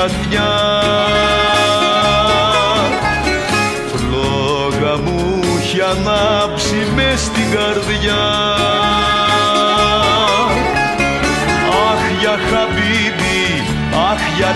βαθιά. Φλόγα μου έχει ανάψει στην καρδιά. Αχ για χαμπίδι, αχ για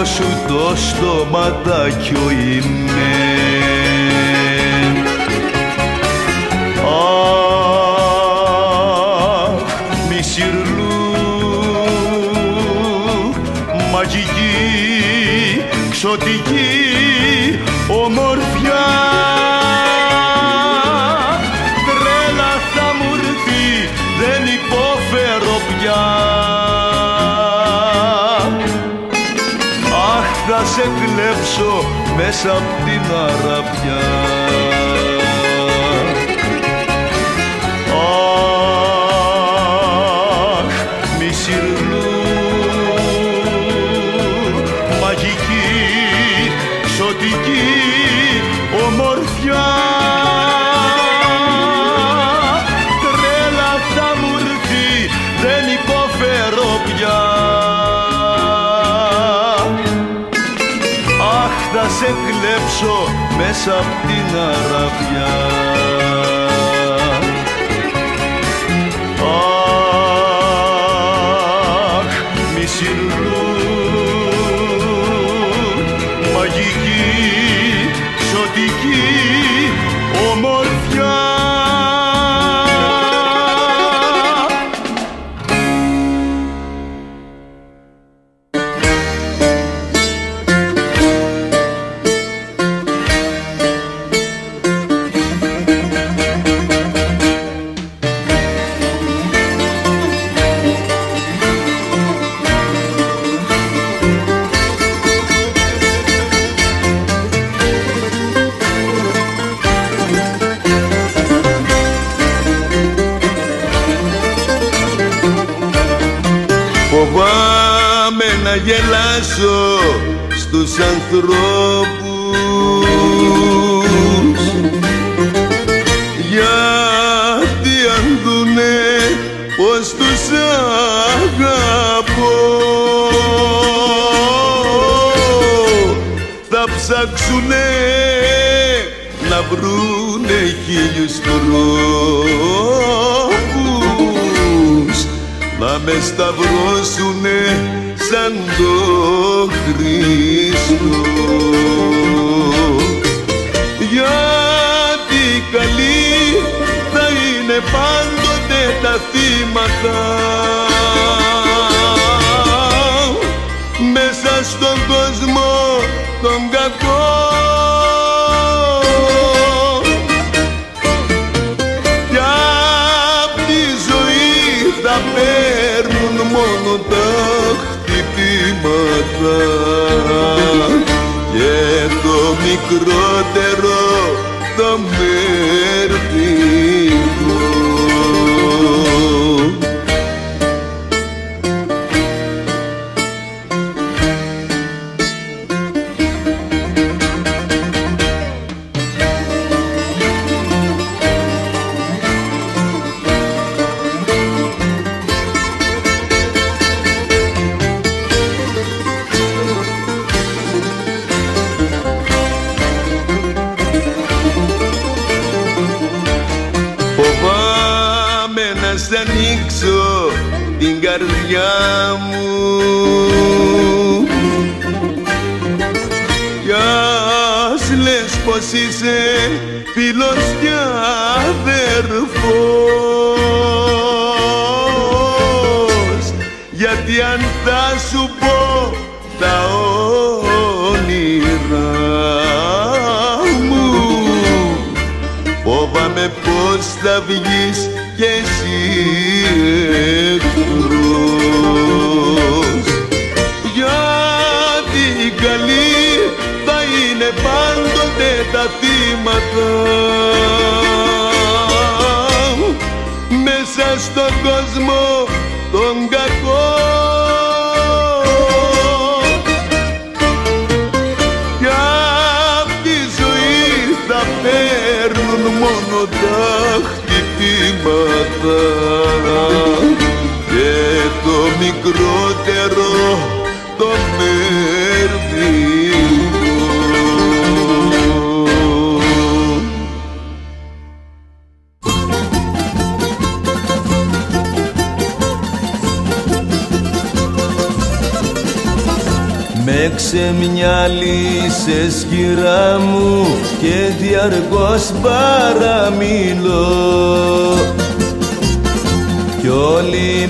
δικό σου το στοματάκιο είναι Αχ, μη ξωτική hesap din απ' την αραβιά.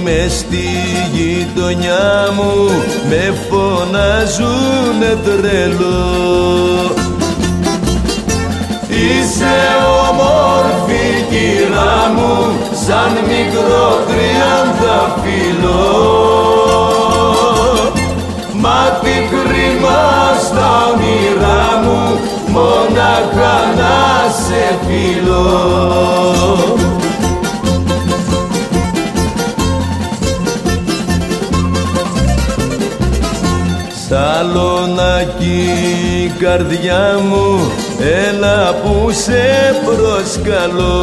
Με στη γειτονιά μου με φωνάζουνε τρελό. Είσαι όμορφη κυρά μου σαν μικρό τριανταφυλλό Μα τι κρίμα στα όνειρά μου μόναχα να σε φιλώ Σαλονάκι καρδιά μου έλα που σε προσκαλώ.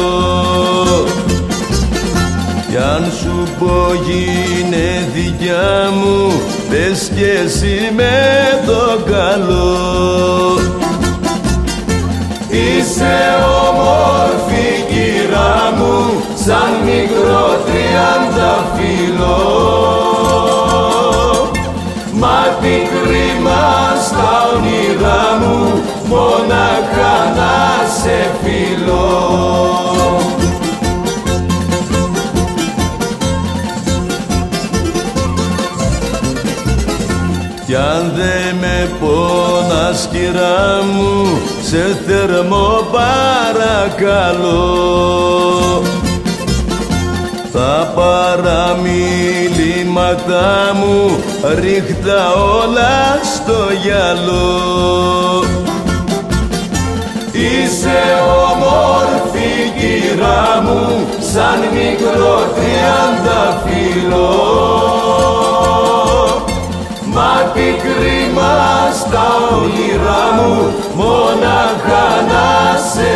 Κι αν σου πω γίνε δικιά μου πες κι εσύ με το καλό. Είσαι όμορφη κυρά μου σαν μικρό τριανταφυλλό Μα τι κρίμα στα όνειρά μου μόναχα να σε φιλώ. Κι αν δε με πόνας κυρά μου σε θερμό παρακαλώ τα παραμιλήματά μου ρίχτα όλα στο γυαλό. Είσαι όμορφη κυρά μου σαν μικρό τριανταφυλλό Μα τι κρίμα στα όνειρά μου μόναχα να σε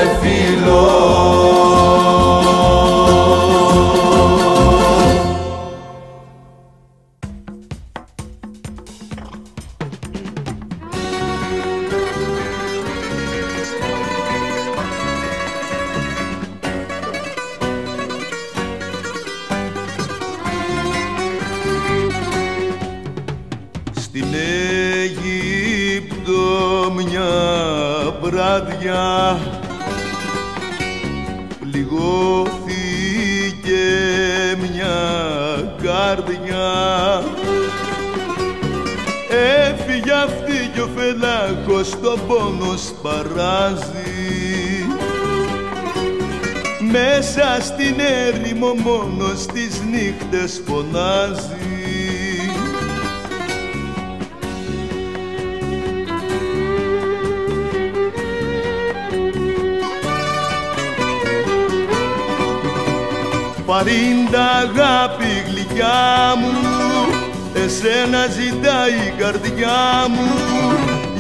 Εσένα ζητάει η καρδιά μου.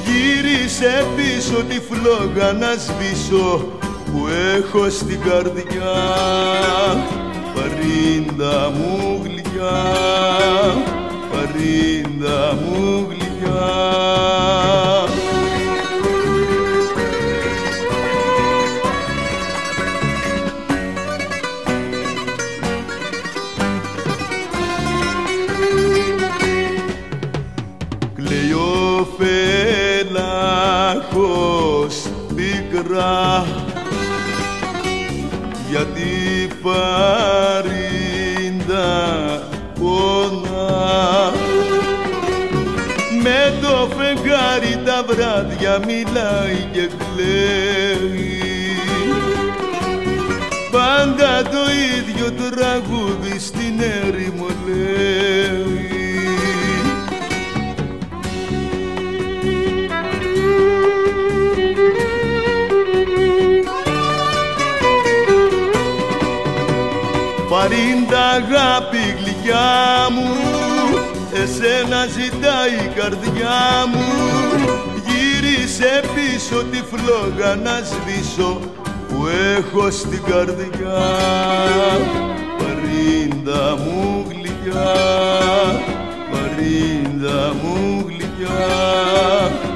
Γύρισε πίσω τη φλόγα να σβήσω Που έχω στην καρδιά. Παρίντα μου γλυκιά Παρίντα το φεγγάρι τα βράδια μιλάει και κλαίει. Πάντα το ίδιο τραγούδι στην έρημο λέει. Παρίντα αγάπη γλυκιά μου Εσένα ζητάει η καρδιά μου. Γύρισε πίσω τη φλόγα να σβήσω Που έχω στην καρδιά. Παρίντα μου γλυκιά Παρίντα μου γλυκιά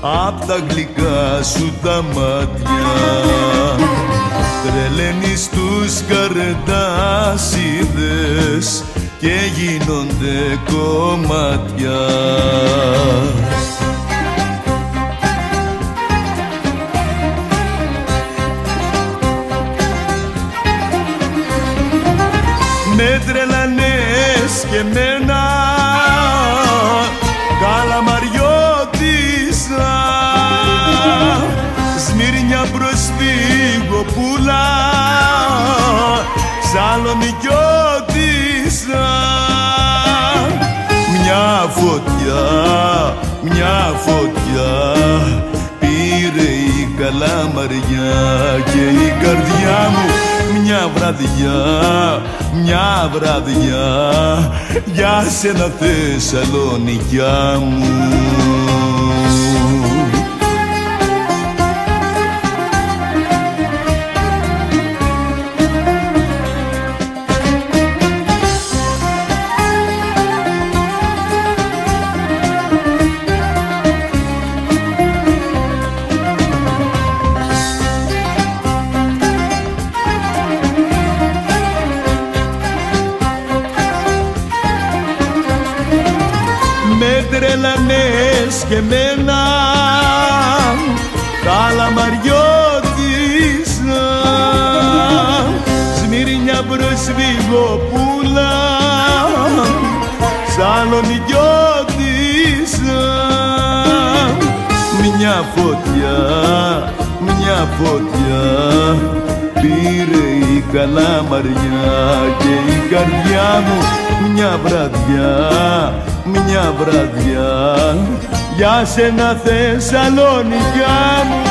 απ' τα γλυκά σου τα μάτια τρελαίνεις τους καρτάσιδες και γίνονται κομμάτια Με τρελανές και μένα φωτιά, μια φωτιά. Πήρε η καλαμαριά και η καρδιά μου μια βραδιά, μια βραδιά. Για σένα Θεσσαλονικιά μου φωτιά, μια φωτιά. Πήρε η καλαμαριά και η καρδιά μου μια βραδιά, μια βραδιά. Για σένα Θεσσαλονικιά μου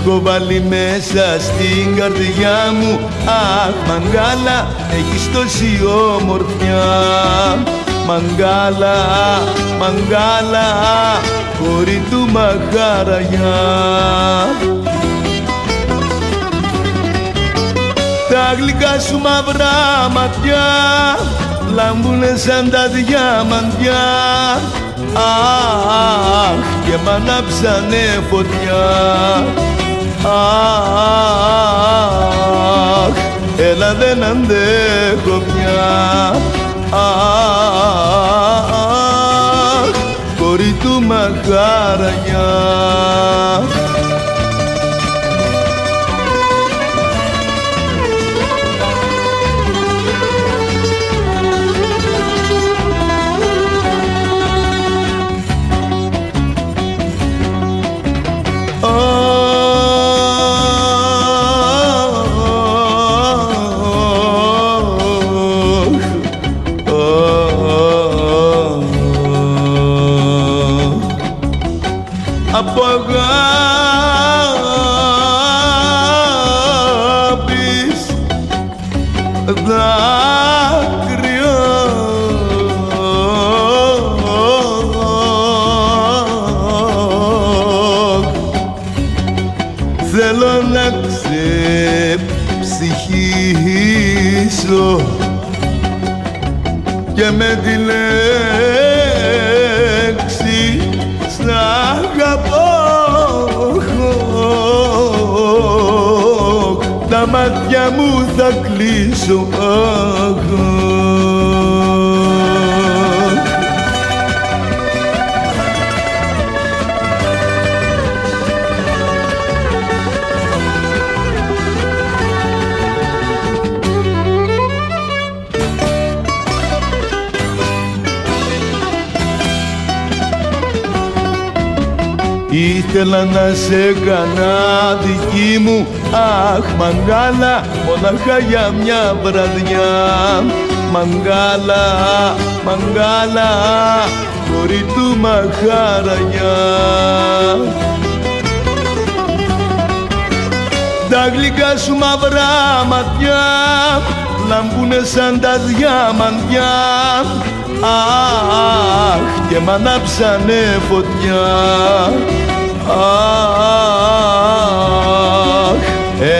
έχω βάλει μέσα στην καρδιά μου. Αχ μαγκάλα έχεις τόση όμορφιά Μαγκάλα, μαγκάλα, χωρί του μαχάραγιά Τα γλυκά σου μαυρά ματιά λάμπουνε σαν τα διαμαντιά. Αχ, και μ' ανάψανε φωτιά Αχ, έλα δεν αντέχω πια Αχ, κορί του μαχάραγιά Oh. Oh. Ήθελα να σε κάνα δική μου. Αχ μαγκάλα μονάχα για μια βραδιά. Μαγκάλα, μαγκάλα χωρί του μαχάραγιά Τα γλυκά σου μαυρά ματιά λαμπούνε σαν τα διαμαντιά. Αχ, και μ' ανάψανε φωτιά Αχ,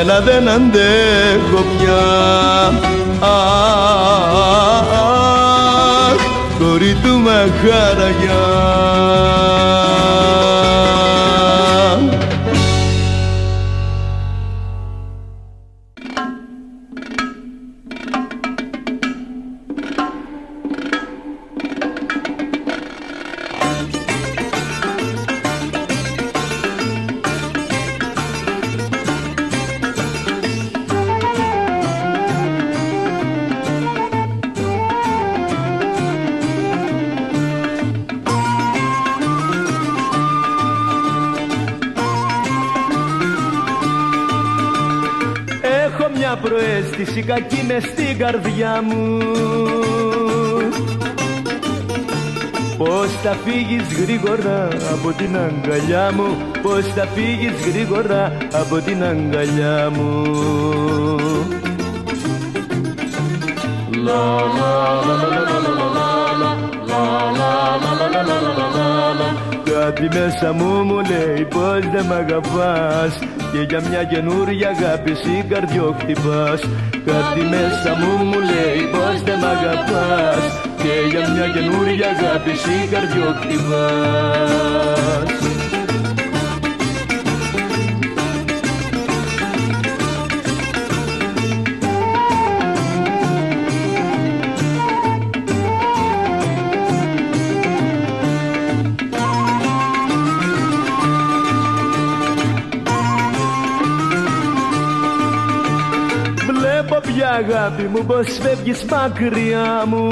έλα δεν αντέχω πια. Αχ, κορί του μαχάραγιά της η κακή μες στην καρδιά μου Πώς θα φύγεις γρήγορα από την αγκαλιά μου Πώς θα φύγεις γρήγορα από την αγκαλιά μου Λα Κάτι μέσα μου μου λέει πως δεν μ' αγαπάς Και για μια καινούρια αγάπη συγκαρδιό χτυπάς Κάτι μέσα μου μου λέει πως δεν μ' αγαπάς. Και για μια καινούρια αγάπη εσύ καρδιό χτυπάς αγάπη μου πως φεύγεις μακριά μου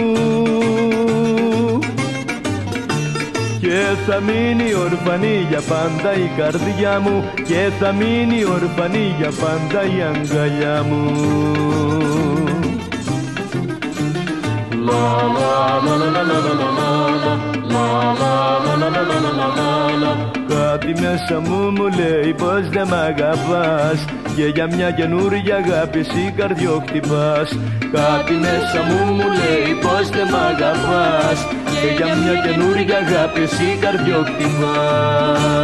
και θα μείνει ορφανή για πάντα η καρδιά μου και θα μείνει ορφανή για πάντα η αγκαλιά μου Κάτι μέσα μου μου λέει πως δεν μ' αγαπάς και για μια καινούργια αγάπη εσύ καρδιό χτυπάς Κάτι μέσα μου μου λέει πως δεν μ' αγαπάς. Και για μια καινούργια αγάπη εσύ καρδιό χτυπάς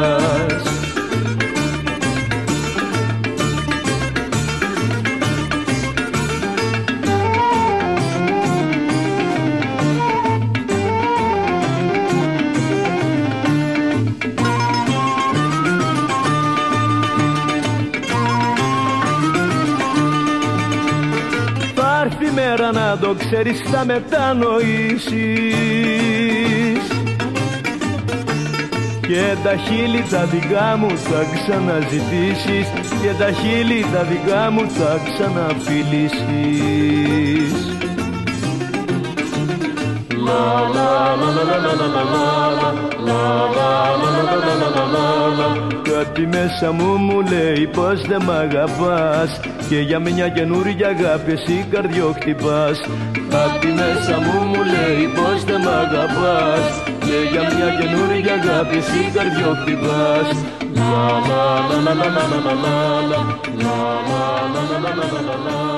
να το ξέρεις θα μετανοήσεις και τα χείλη τα δικά μου θα ξαναζητήσεις και τα χείλη τα δικά μου θα ξαναφιλήσεις Κάτι μέσα μου μου λέει πως δεν μ' αγαπάς Και για μια καινούργια αγάπη εσύ καρδιό χτυπάς Κάτι μέσα μου μου λέει πως δεν μ' αγαπάς Και για μια καινούργια αγάπη εσύ καρδιό χτυπάς La la la la la la la la la La la la la la la la la la La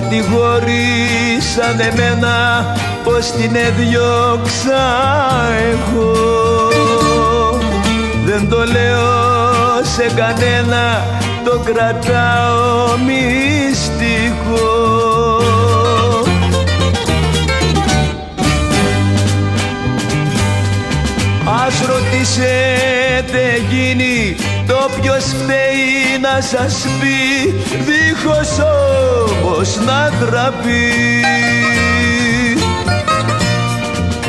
Κατηγορήσαν εμένα πως την έδιωξα εγώ. Δεν το λέω σε κανένα, το κρατάω μυστικό. Ας ρωτήσετε εκείνη το ποιος φταίει να σας πει δίχως όμως να τραπεί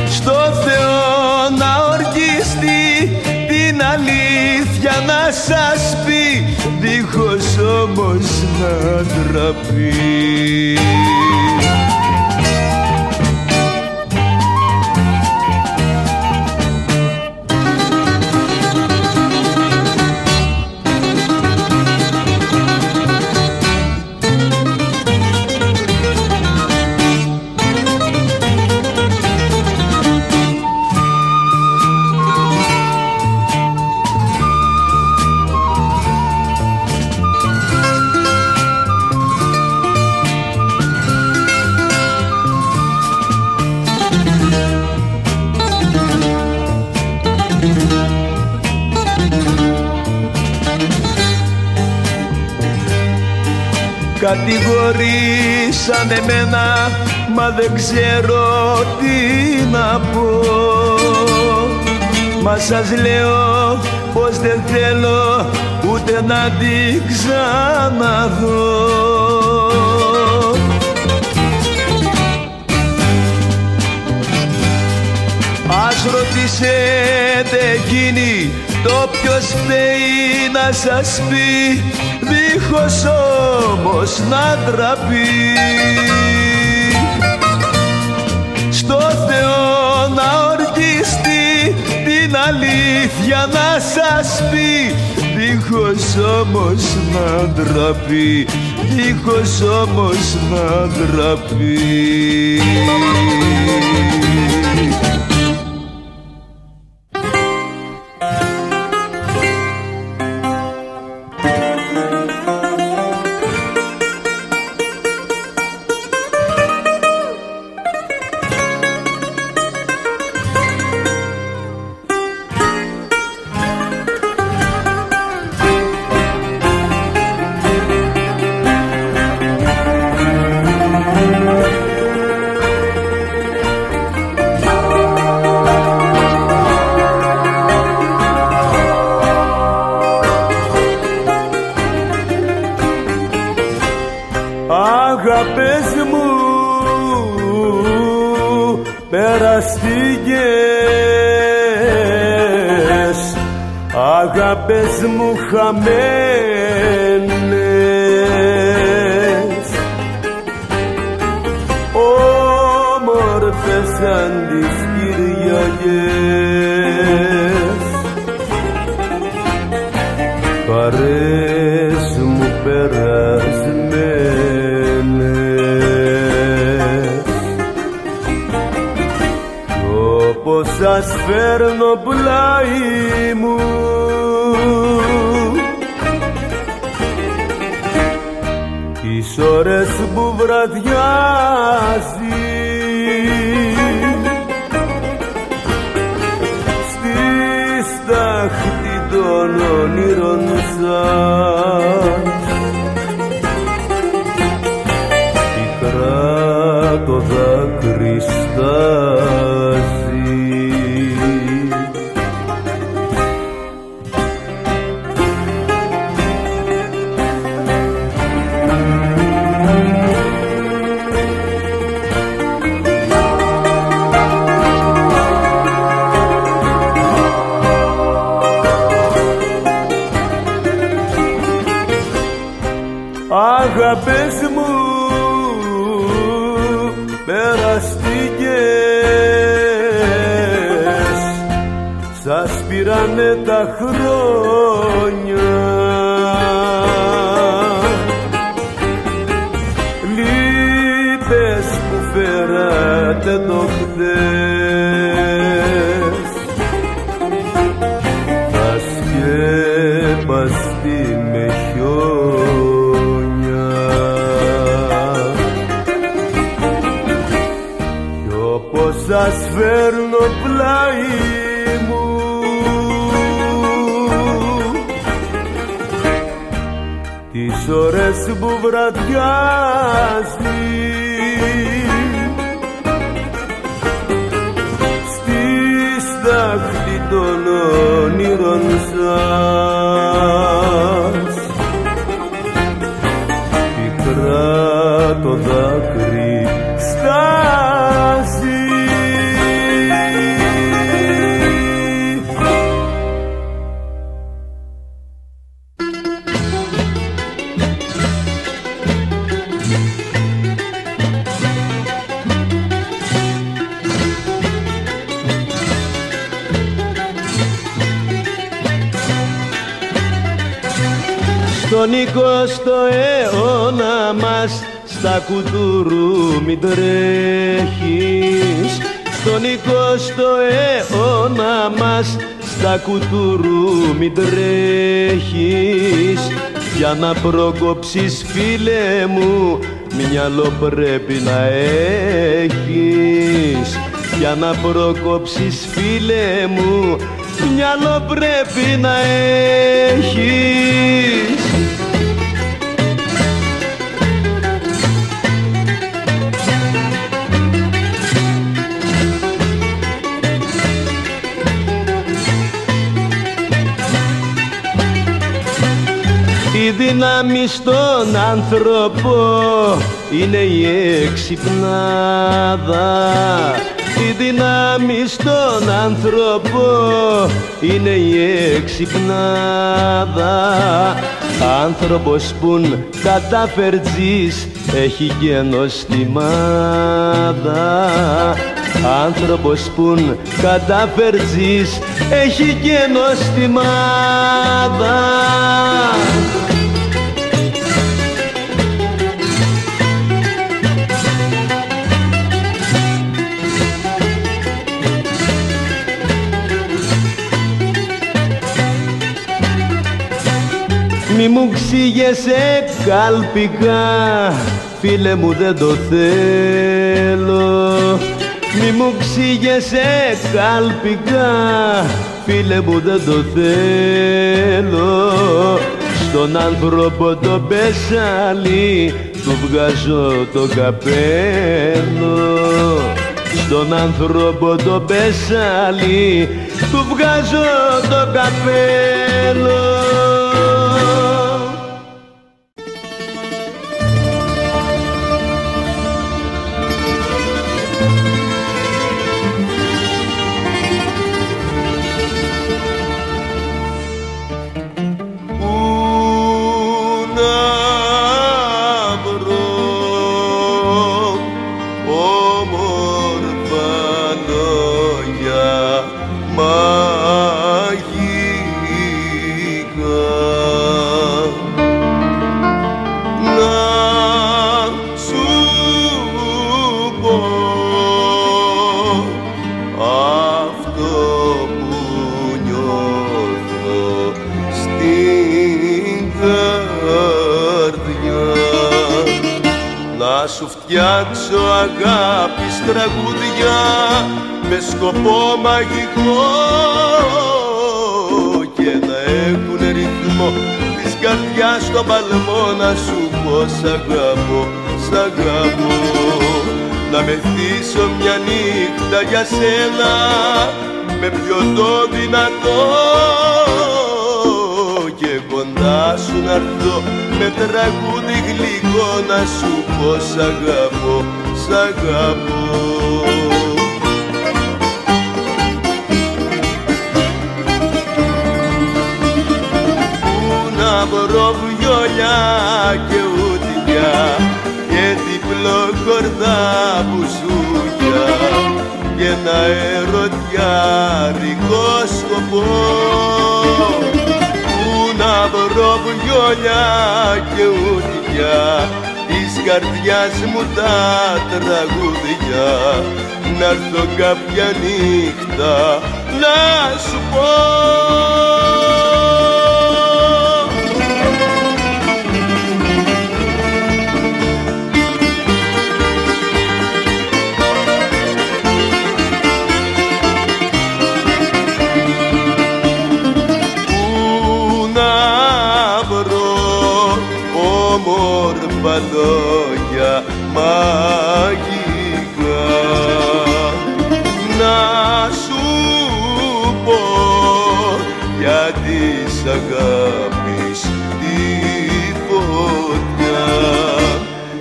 στο Θεό να ορκιστεί την αλήθεια να σας πει δίχως όμως να τραπεί Κατηγορήσαν εμένα μα δεν ξέρω τι να πω. Μα σας λέω πως δεν θέλω ούτε να την ξαναδώ. Ας ρωτήσετε εκείνη το ποιος θέλει να σας πει δίχως όμως να ντραπεί. Στο Θεό να ορκιστεί την αλήθεια να σας πει δίχως όμως να ντραπεί δίχως όμως να ντραπεί Αγάπες μου τις ώρες που βραδιάζει αιώνα μας στα κουτουρού μην τρέχεις. Στον εικοστό αιώνα μας στα κουτουρού μην τρέχεις. Για να προκόψεις φίλε μου μυαλό πρέπει να έχεις. Για να προκόψεις φίλε μου μυαλό πρέπει να έχεις Η δύναμη στον άνθρωπο είναι η εξυπνάδα. Η δύναμη στον άνθρωπο είναι η εξυπνάδα. Άνθρωπος πουν καταφερτζής έχει γένος στη μάδα Άνθρωπος πουν καταφερτζής έχει γένος στη μάδα Μη μου ξύγεσαι κάλπικα Φίλε μου δεν το θέλω. Μη μου ξύγεσαι κάλπικα Φίλε μου δεν το θέλω. Στον άνθρωπο το πεσάλι Του βγάζω το καπέλο. Στον άνθρωπο το πεσάλι του βγάζω το καπέλο φτιάξω αγάπης τραγούδια με σκοπό μαγικό και να έχουν ρυθμό της καρδιάς στο παλμό να σου πω σ' αγαπώ, σ' αγαπώ. Να μεθύσω μια νύχτα για σένα με το δυνατό και κοντά σου να με τραγούδι γλυκό να σου πω σ' αγαπώ, σ' αγαπώ. Πού να βρω βιολιά και ούτια και διπλό κορδά μπουζούκια και ένα ερωτιάρικο σκοπό. Βρω βιολιά και ούτια της καρδιάς μου τα τραγούδια. Να έρθω κάποια νύχτα να σου πω λόγια μαγικά. Να σου πω για της αγάπης τη φωτιά.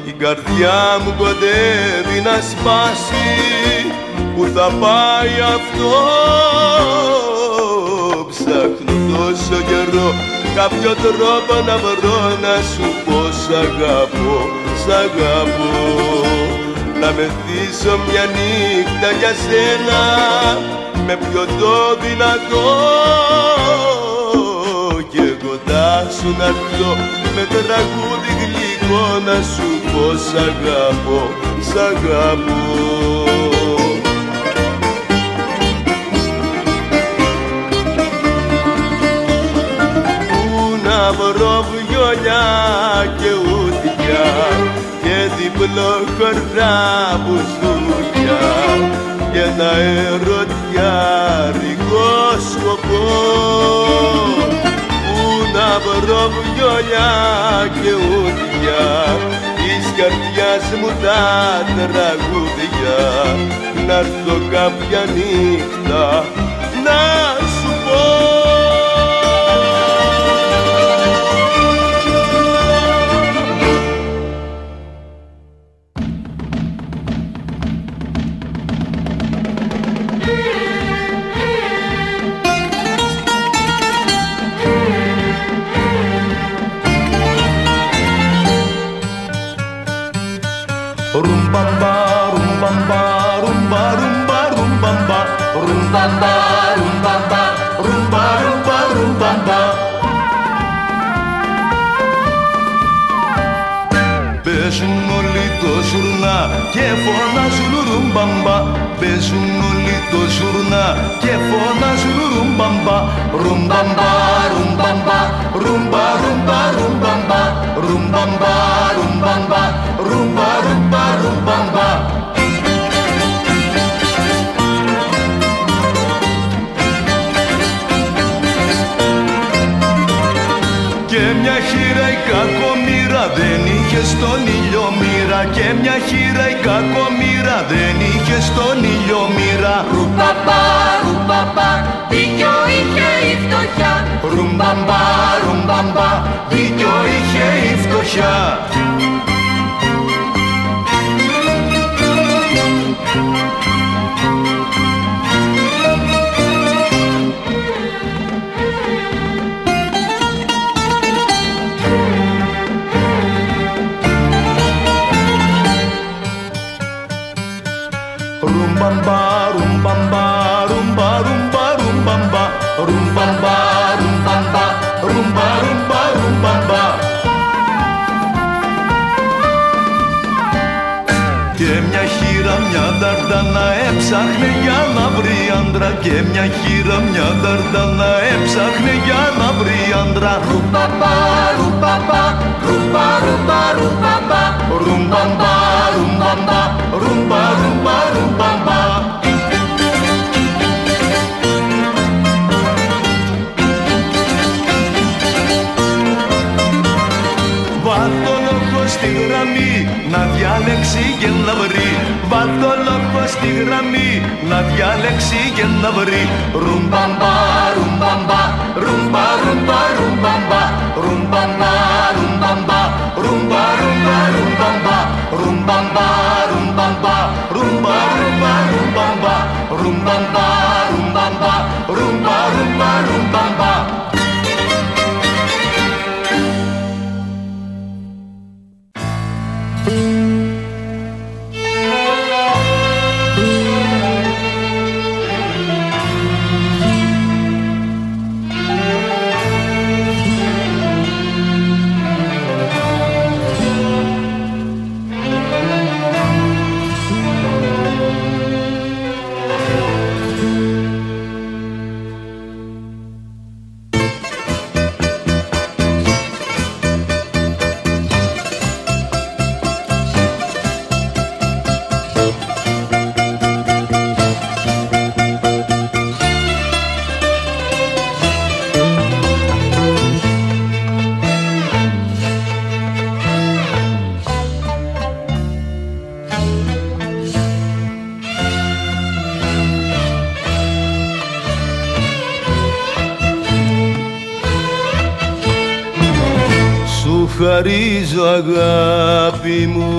Η καρδιά μου κοντεύει να σπάσει. Που θα πάει αυτό ψάχνω τόσο καιρό. Κάποιο τρόπο να βρω να σου πω σ' αγαπώ, σ' αγαπώ. Να μεθύσω μια νύχτα για σένα με το δυνατό. Και κοντά σου να έρθω με τραγούδι γλυκό να σου πω σ' αγαπώ, σ' αγαπώ. Βρω βιολιά και ούτια και διπλό κορδά μπουζούκια και ένα ερωτιάρικο σκοπό. Που να βρω βιολιά και ούτια της καρδιάς μου τα τραγούδια. Να έρθω κάποια νύχτα να και φωνάζουν ρουμπαμπα. Παίζουν όλοι το ζουρνά και φωνάζουν ρουμπαμπα. Ρουμπαμπα, ρουμπαμπα, ρουμπα, ρουμπα, ρουμπαμπα. Ρουμπαμπα, ρουμπαμπα, ρουμπα, ρουμπα, ρουμπαμπα. Και μια χήρα η κακομοίρα δεν είχε στον ήλιο μοίρα Και μια χήρα η κακομοίρα δεν είχε στον ήλιο μοίρα. Ρουμπαμπά, ρουμπαμπά, δίκιο είχε η φτωχιά. Ρουμπαμπά, ρουμπαμπά, δίκιο είχε η φτωχιά rumbamba, rumbamba, rumba, rumba, rumbamba, rumba, rumba. Και μια χείρα μια δαρδανά έψαχνε για να βρει άντρα Και μια χείρα μια δαρδανά έψαχνε για να βρει άντρα Ρουμπαμπα, ρουμπαμπα, ρουμπα, ρουμπα, ρουμπαμπα Ρουμπαμπα, ρουμπαμπα, να διάλεξει και να βρει Βάτω λόγο στη γραμμή. Να διάλεξει και να βρει Ρουμπαμπα, ρουμπαμπα, ρουμπα, ρουμπα, ρουμπαμπα. Ρουμπαμπα, ρουμπαμπα, ρουμπα, ρουμπα, ρουμπαμπα. Ρουμπαμπα, ρουμπαμπα, ρουμπα, ρουμπα, ρουμπαμπα. Ρουμπαμπα, ρουμπαμπα, ρουμπα, ρουμπα, ρουμπαμπα χαρίζω αγάπη μου.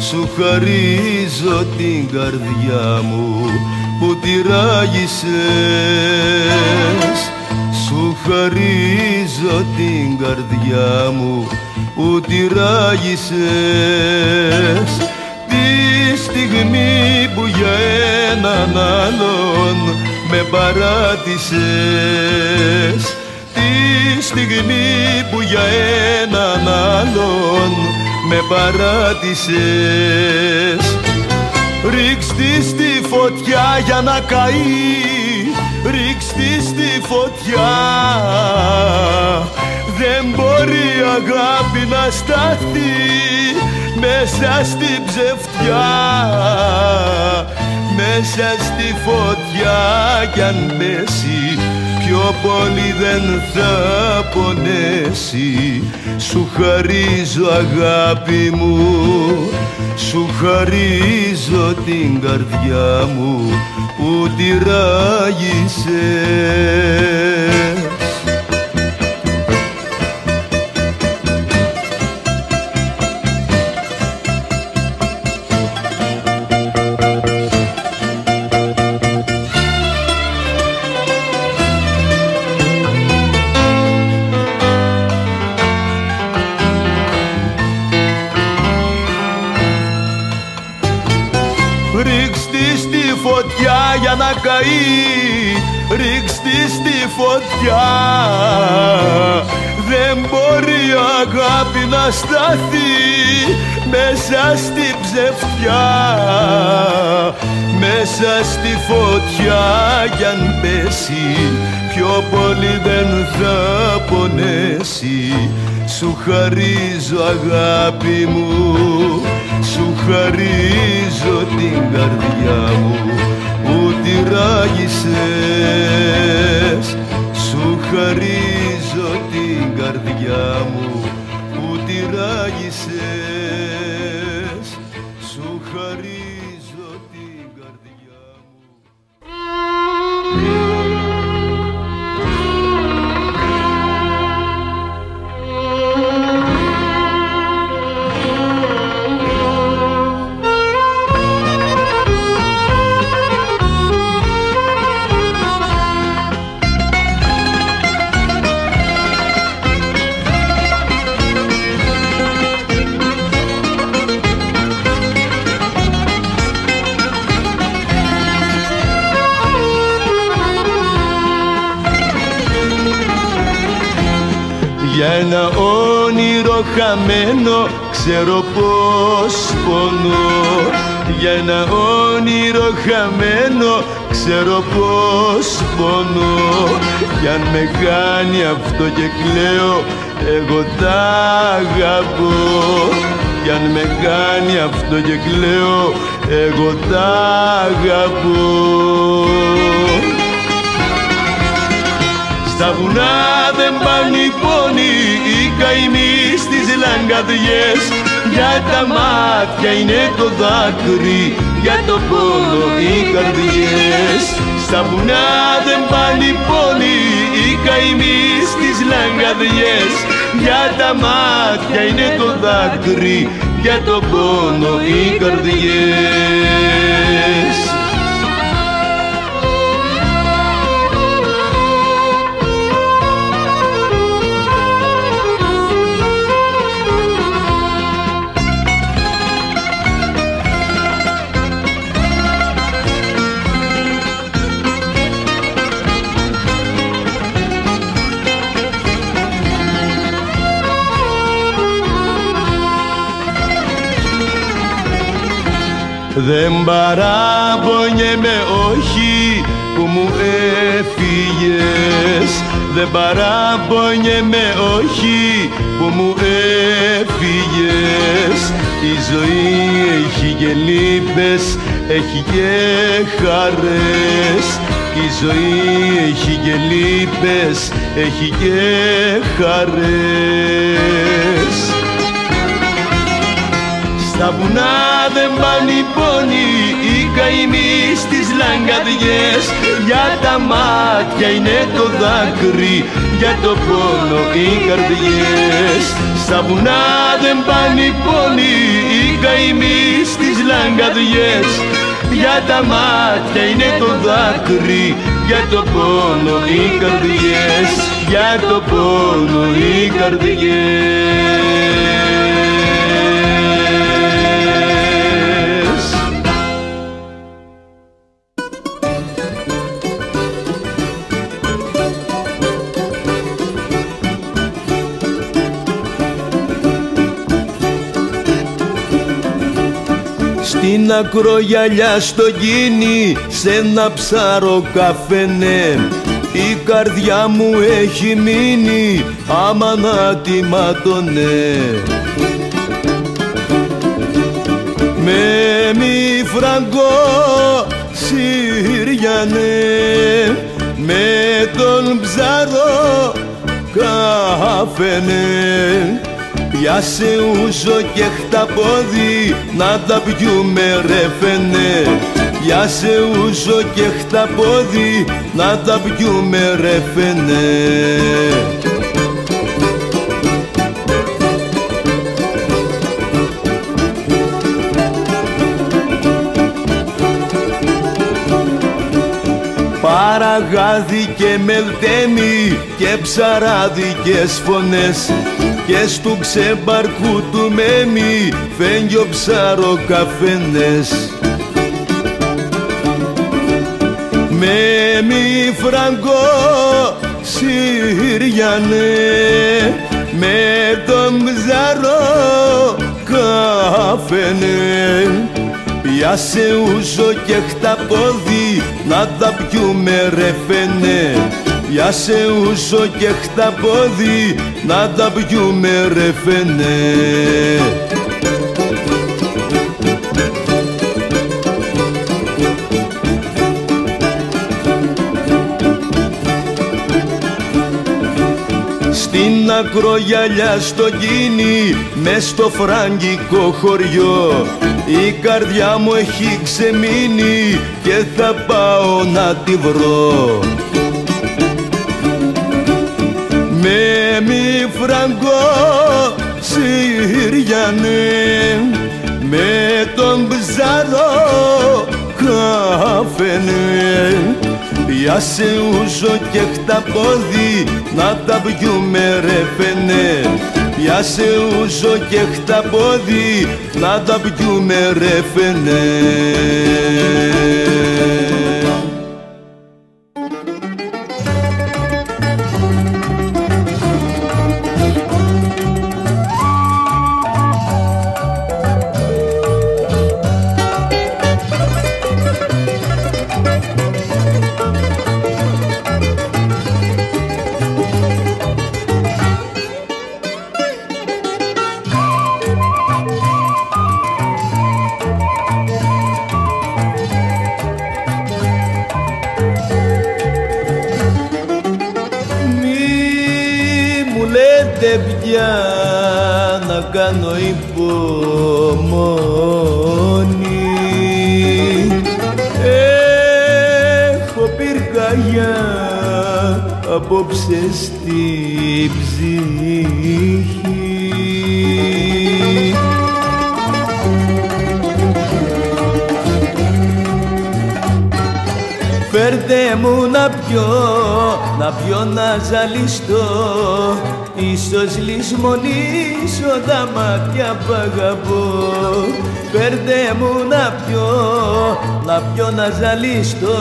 Σου χαρίζω την καρδιά μου που τη ράγισες Σου χαρίζω την καρδιά μου που τη ράγισες Τη στιγμή που για έναν άλλον με παράτησες. Τη στιγμή που για έναν άλλον με παράτησες. Ρίξ' τη στη φωτιά για να καεί Ρίξ' τη στη φωτιά. Δεν μπορεί αγάπη να σταθεί Μέσα στην ψευτιά. Μέσα στη φωτιά κι αν πέσει πιο πολύ δεν θα πονέσει. Σου χαρίζω αγάπη μου. Σου χαρίζω την καρδιά μου που τη ράγισες στη φωτιά για να καεί. Ρίξ' τη στη φωτιά. Δεν μπορεί αγάπη να σταθεί Μέσα στη ψευτιά. Μέσα στη φωτιά κι αν πέσει Πιο πολύ δεν θα πονέσει. Σου χαρίζω αγάπη μου. Σου χαρίζω την καρδιά μου που τη ράγισες Σου χαρίζω την καρδιά μου που τη ράγισες ένα όνειρο χαμένο ξέρω πως πονώ. Για ένα όνειρο χαμένο ξέρω πως πονώ. Κι αν με κάνει αυτό και κλαίω εγώ τα αγαπώ. Κι αν με κάνει αυτό και κλαίω εγώ τα αγαπώ στα βουνά δεν πάνε οι πόνοι οι καημοί στις λαγκαδιές. Για τα μάτια είναι το δάκρυ για το πόνο οι καρδιές. Στα βουνά δεν πάνε οι πόνοι οι καημοί στις λαγκαδιές. Για τα μάτια είναι το δάκρυ για το πόνο οι καρδιές Δεν παράπονιέμαι όχι που μου έφυγες. Δεν παράπονιέμαι όχι που μου έφυγες. Η ζωή έχει και λύπες, έχει και χαρές. Η ζωή έχει και λύπες, έχει και χαρές. Στα βουνά δεν πάνε πόνοι οι καημοί στις λαγκαδιές. Για τα μάτια είναι το δάκρυ για το πόνο οι καρδιές. Στα βουνά δεν πάνε πόνοι οι καημοί στις λαγκαδιές. Για τα μάτια είναι το δάκρυ για το πόνο οι καρδιές. Για το πόνο οι καρδιές Στην ακρογιαλιά στο κίνη σε ένα ψάρο καφενέ η καρδιά μου έχει μείνει άμα να τη ματωνέ Με μη φραγκό Συριανέ με τον ψάρο καφενέ Πιάσε ούζο και χταπόδι να τα πιούμε ρε φαινέ Πιάσε ούζο και χταπόδι να τα πιούμε ρε φαινέ Παραγάδι και μελτέμι και ψαράδικες φωνές και στου ξεμπαρκού του μέμι φέγγιο ψάρο καφένες με μη φραγκό Συριανέ με τον ψάρο καφένε Πιάσε ούζο και χταπόδι να τα πιούμε ρε φαινέ Πιάσε ούζο και χταπόδι να τα πιούμε ρε φαινέ Στην ακρογιαλιά στο κίνη, μες στο φραγκικό χωριό. Η καρδιά μου έχει ξεμείνει και θα πάω να τη βρω Με μη φραγκό Συριανέ με τον ψαρό καφενέ. Πιάσε ούζο και χταπόδι να τα πιούμε ρε φαινέ Πιάσε ούζο και χταπόδι να τα πιούμε ρε φαινέ να ζαλιστώ Ίσως λησμονήσω τα μάτια που αγαπώ. Φέρτε μου να πιω, να πιω να ζαλιστώ.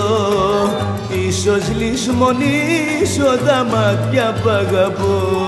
Ίσως λησμονήσω τα μάτια που αγαπώ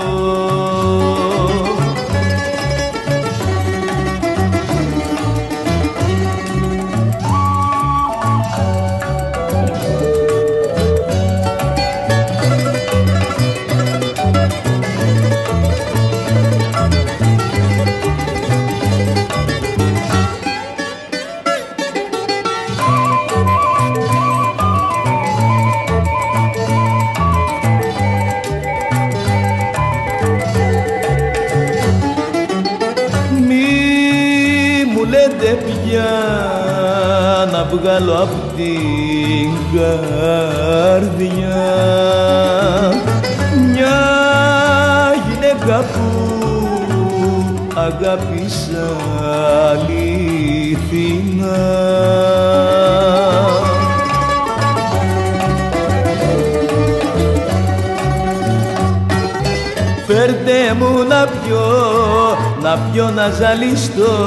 να ζαλιστώ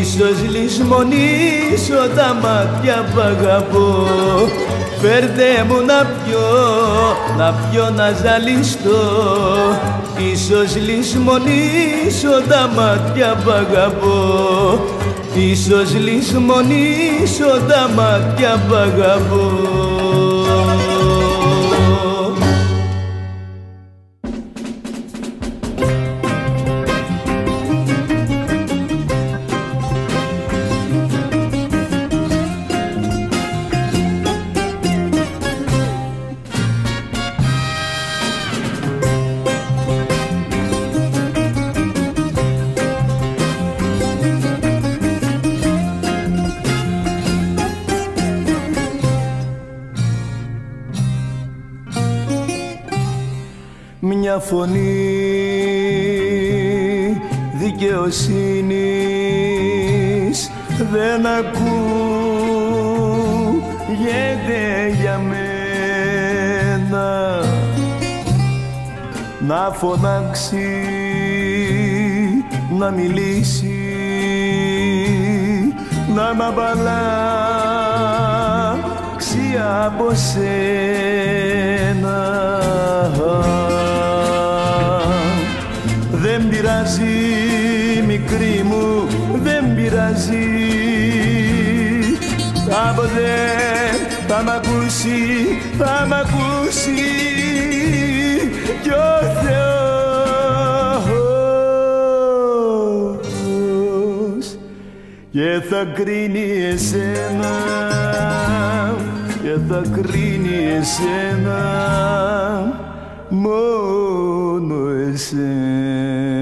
Ίσως λησμονήσω τα μάτια που αγαπώ. Φέρτε μου να πιω, να πιω να ζαλιστώ. Ίσως λησμονήσω τα μάτια που αγαπώ. Ίσως λησμονήσω τα μάτια που αγαπώ μια φωνή. Δικαιοσύνης δεν ακούγεται για μένα. Να φωνάξει να μιλήσει να μ' απαλλάξει από σένα πειράζει μικρή μου δεν πειράζει. Κάποτε θα μ' ακούσει, θα μ' ακούσει κι ο Θεός. Και θα κρίνει εσένα και θα κρίνει εσένα μόνο εσένα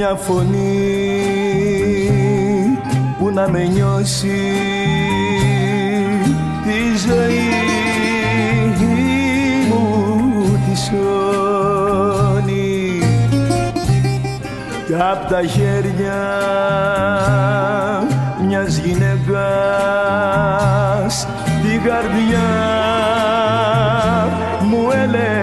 μια φωνή που να με νιώσει τη ζωή μου τη σώνει. Κι απ' τα χέρια μιας γυναίκας την καρδιά μου ελευθερώ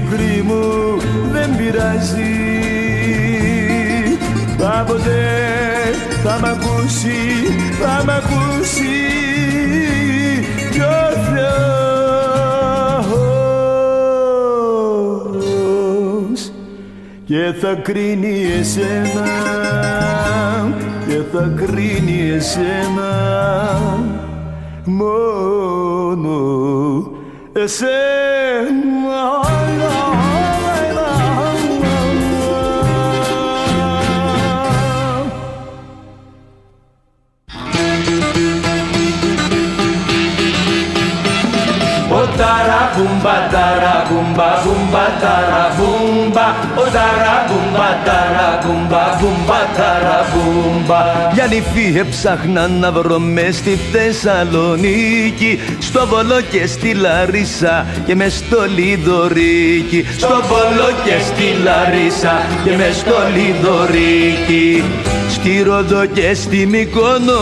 μικρή μου δεν πειράζει. Κάποτε θα μ' ακούσει, θα μ' ακούσει. Κι ο Θεός και θα κρίνει εσένα και θα κρίνει εσένα μόνο εσένα ταραμπούμπα, ταραμπούμπα, μπούμπα, ταραμπούμπα, ο ταραμπούμπα, ταραμπούμπα, μπούμπα, ταραμπούμπα. Για νυφή έψαχνα να βρω μες στη Θεσσαλονίκη, στο Βολό και στη Λαρίσα και μες στο Λιδωρίκι. Στο Βολό και στη Λαρίσα και μες στο Λιδωρίκι. Στη Ρόδο και στη Μυκόνο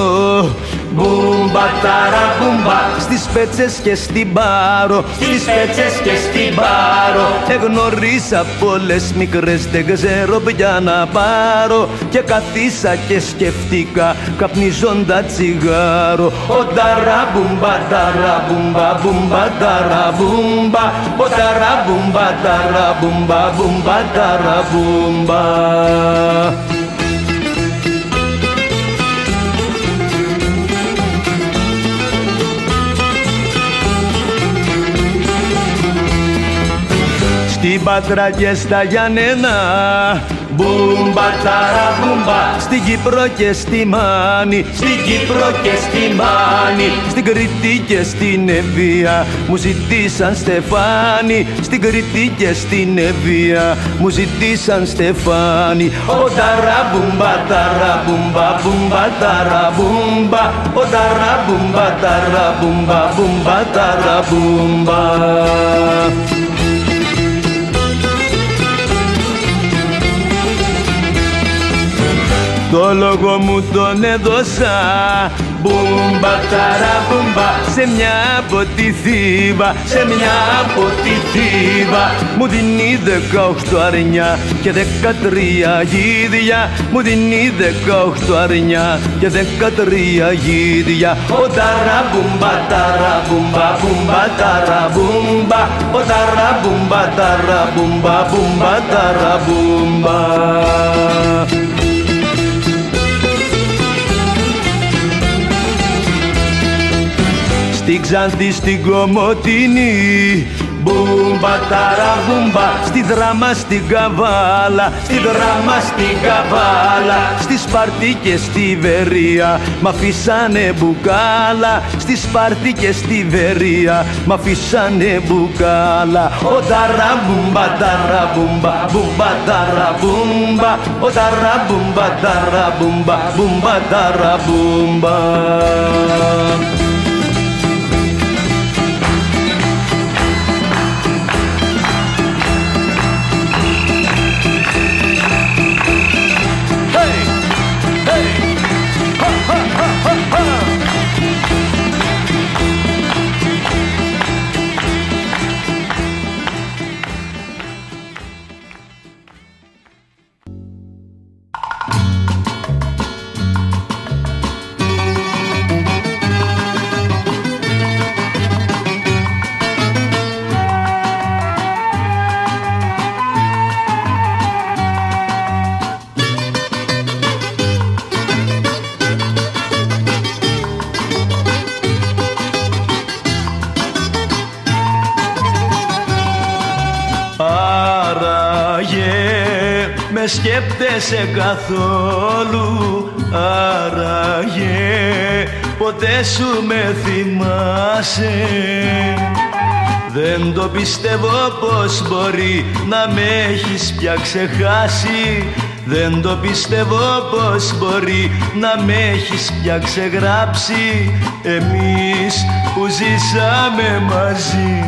Μπούμπα ταραμπούμπα Στις Σπέτσες και στην Πάρο. Στις Σπέτσες και στην Πάρο. Εγνωρίσα πολλές μικρές δεν ξέρω ποια να πάρω. Και καθίσα και σκεφτήκα καπνίζοντας τσιγάρο. Ο ταραμπούμπα ταραμπούμπα μπούμπα ταραμπούμπα Ο ταραμπούμπα ταραμπούμπα μπούμπα ταραμπούμπα Στην Πάτρα και στα Γιάννενα. Μπούμπα ταραμπούμπα Στην Κύπρο και στη Μάνη. Στην Κύπρο και στη Μάνη. Στην Κρήτη και στην Ευβία Μου ζητήσαν στεφάνι. Στην Κρήτη και στην Ευβία Μου ζητήσαν στεφάνι. Ο ταραμπούμπα ταραμπούμπα μπούμπα. Ταραμπούμπα Ο ταραμπούμπα ταραμπούμπα μπούμπα ταραμπούμπα Το λόγο μου τον έδωσα. Μπούμπα ταραμπούμπα σε μια από τη Θήβα Σε μια από τη Θήβα Μου δίνει δεκαοχτώ αρνιά και δεκατρία γίδια. Μου δίνει δεκαοχτώ αρνιά και δεκατρία γίδια. Ο ταραμπούμπα ταραμπούμπα μπούμπα ταραμπούμπα Ο ταραμπούμπα ταραμπούμπα μπούμπα ταραμπούμπα Ξάνθη, στην Κομωτινή Μπούμπα ταραμπούμπα Στη Δράμα, στην Καβάλα. Στη Δράμα, στην Καβάλα. Στη Σπάρτη και στη Βέροια. Μ' αφήσανε μπουκάλα. Στη Σπάρτη και στη Βέροια. Μ' αφήσανε μπουκάλα. Ο ταραμπούμπα ταραμπούμπα μπούμπα. Ταραμπούμπα Ο ταραμπούμπα ταραμπούμπα μπούμπα. Ταραμπούμπα σκέπτεσαι καθόλου Άραγε ποτέ σου με θυμάσαι. Δεν το πιστεύω πως μπορεί να με έχεις πια ξεχάσει. Δεν το πιστεύω πως μπορεί να με έχεις πια ξεγράψει. Εμείς που ζήσαμε μαζί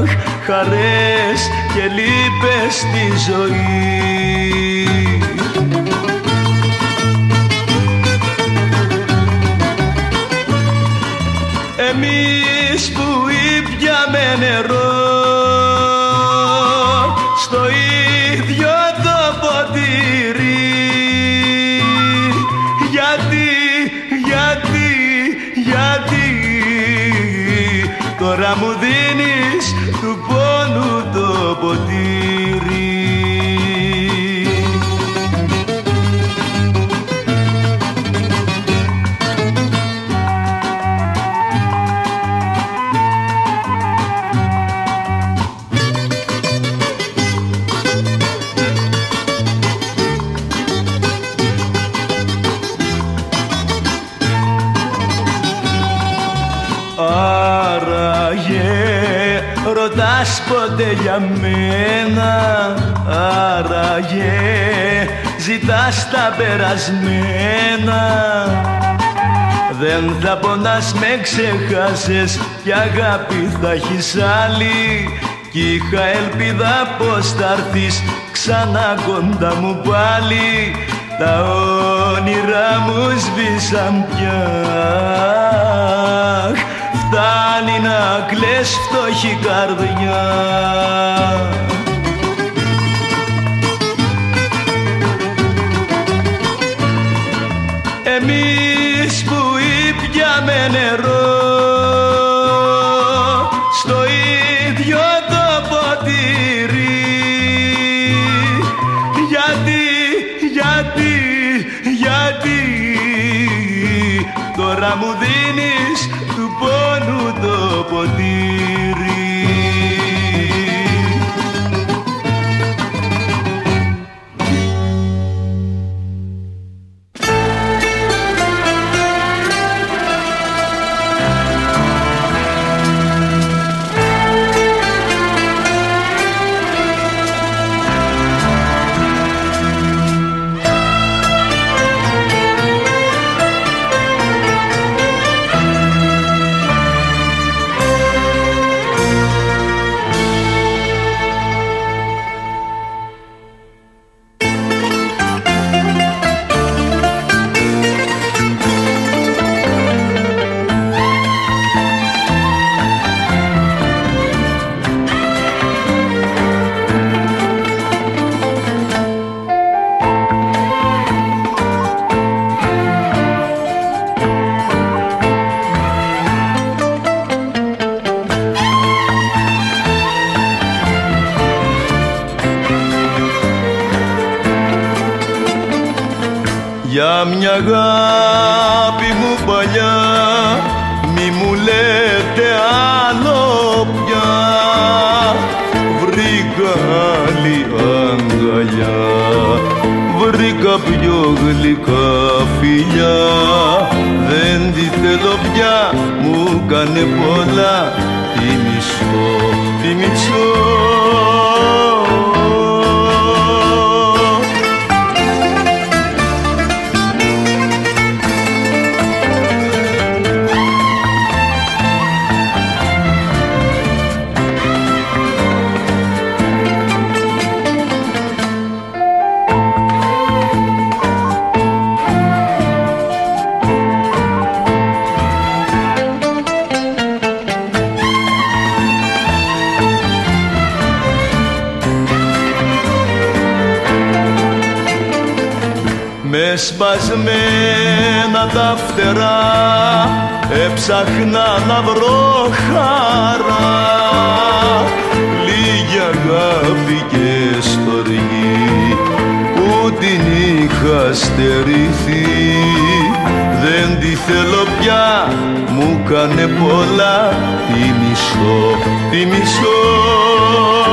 Αχ, χαρές και λύπες στη ζωή. Εμείς που ήπιαμε νερό ρωτάς ποτέ για μένα Άραγε. Ζητάς τα περασμένα. Δεν θα πονάς με ξεχάσες Κι αγάπη θα έχεις άλλη. Κι είχα ελπίδα πως θα έρθεις Ξανά κοντά μου πάλι. Τα όνειρά μου σβήσαν πια Φτάνει να κλαις φτωχή καρδιά. Εμείς που ήπιαμε νερό αγάπη μου παλιά μη μου λέτε άλλο πια. Βρήκα άλλη αγκαλιά Βρήκα πιο γλυκά φιλιά. Δεν τη θέλω πια μου κάνε πολλά σπασμένα τα φτερά έψαχνα να βρω χαρά Λίγη αγάπη και στοργή που την είχα στερηθεί. Δεν τη θέλω πια, μου κάνε πολλά τη μισώ, τη μισώ